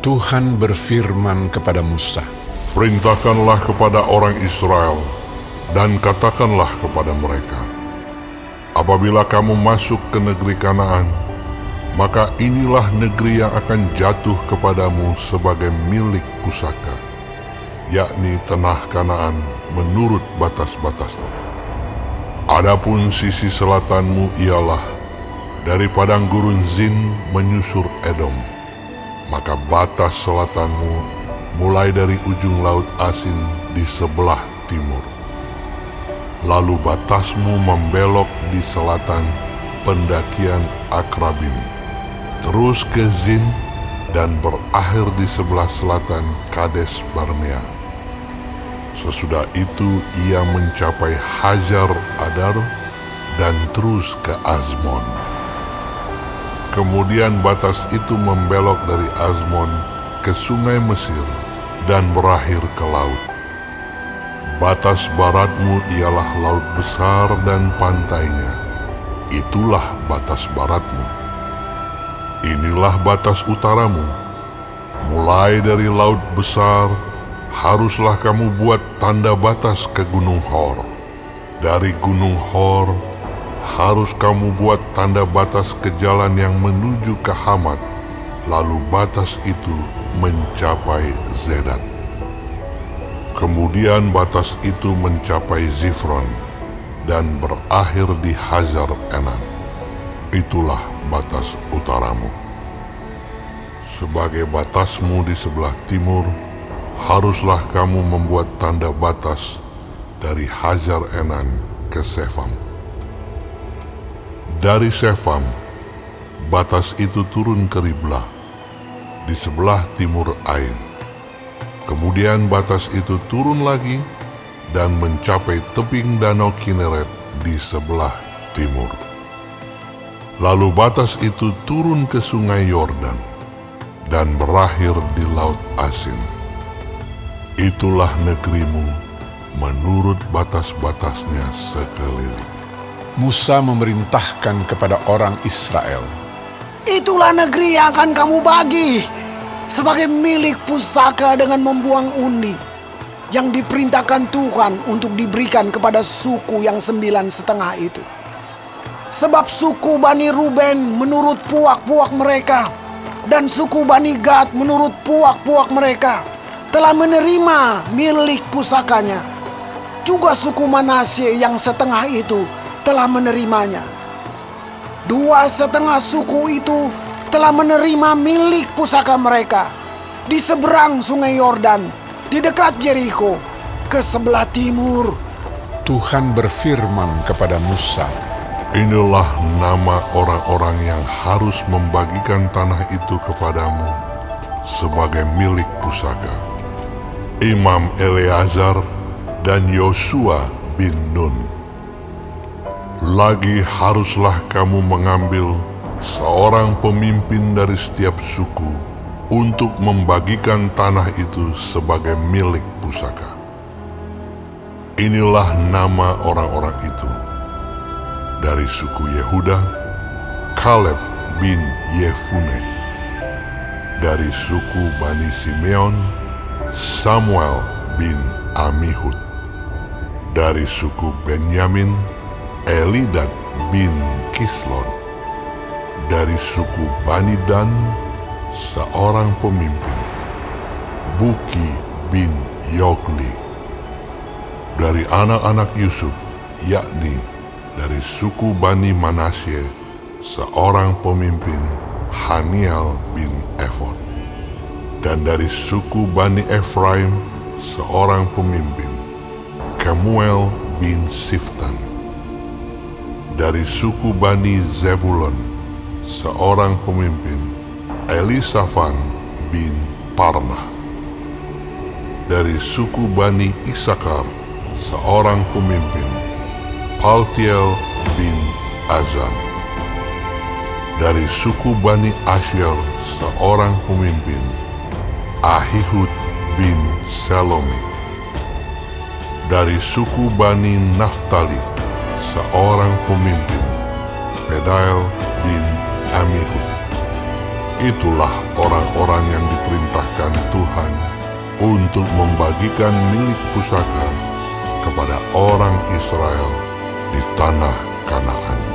Tuhan berfirman kepada Musa, Perintahkanlah kepada orang Israel dan katakanlah kepada mereka, Apabila kamu masuk ke negeri Kanaan, maka inilah negeri yang akan jatuh kepadamu sebagai milik pusaka, yakni tanah Kanaan menurut batas-batasnya. Adapun sisi selatanmu ialah dari padang gurun Zin menyusur Edom, maka batas selatanmu mulai dari ujung laut asin di sebelah timur. Lalu batasmu membelok di selatan pendakian Akrabim, terus ke Zin dan berakhir di sebelah selatan Kades Barnea. Sesudah itu ia mencapai Hajar Adar dan terus ke Azmon. Kemudian batas itu membelok dari Azmon ke sungai Mesir dan berakhir ke laut. Batas baratmu ialah laut besar dan pantainya. Itulah batas baratmu. Inilah batas utaramu. Mulai dari laut besar, haruslah kamu buat tanda batas ke Gunung Hor. Dari Gunung Hor, harus kamu buat tanda batas ke jalan yang menuju ke Hamat. Lalu batas itu mencapai Zedat. Kemudian batas itu mencapai Zifron dan berakhir di Hazar Enan. Itulah batas utaramu. Sebagai batasmu di sebelah timur, haruslah kamu membuat tanda batas dari Hazar Enan ke Sefam. Dari Sefam, batas itu turun ke Riblah, di sebelah timur Ain. Kemudian batas itu turun lagi dan mencapai tebing danau Kineret di sebelah timur. Lalu batas itu turun ke sungai Yordan dan berakhir di Laut Asin. Itulah negerimu menurut batas-batasnya sekeliling. Musa memerintahkan kepada orang Israel, Itulah negeri yang akan kamu bagi sebagai milik pusaka dengan membuang undi yang diperintahkan Tuhan untuk diberikan kepada suku yang sembilan setengah itu. Sebab suku Bani Ruben menurut puak-puak mereka dan suku Bani Gad menurut puak-puak mereka telah menerima milik pusakanya. Juga suku Manasye yang setengah itu telah menerimanya. Dua setengah suku itu telah menerima milik pusaka mereka di seberang sungai Yordan, di dekat Jericho, ke sebelah timur. Tuhan berfirman kepada Musa, Inilah nama orang-orang yang harus membagikan tanah itu kepadamu sebagai milik pusaka. Imam Eleazar dan Yosua bin Nun. Lagi haruslah kamu mengambil seorang pemimpin dari setiap suku untuk membagikan tanah itu sebagai milik pusaka. Inilah nama orang-orang itu. Dari suku Yehuda, Kaleb bin Yefune. Dari suku Bani Simeon, Samuel bin Amihud. Dari suku Benyamin, Elidad bin Kislon. Dari suku Bani Dan, seorang pemimpin, Buki bin Yogli. Dari anak-anak Yusuf, yakni dari suku Bani Manasye, seorang pemimpin, Haniel bin Efod. Dan dari suku Bani Efraim, seorang pemimpin, Kemuel bin Siftan. Dari suku Bani Zebulon, seorang pemimpin, Elisafan bin Parnah. Dari suku Bani Isakar, seorang pemimpin, Paltiel bin Azan. Dari suku Bani Asher, seorang pemimpin, Ahihud bin Salomi. Dari suku Bani Naftali, seorang pemimpin, Pedael bin Amihud. Itulah orang-orang yang diperintahkan Tuhan untuk membagikan milik pusaka kepada orang Israel di tanah Kanaan.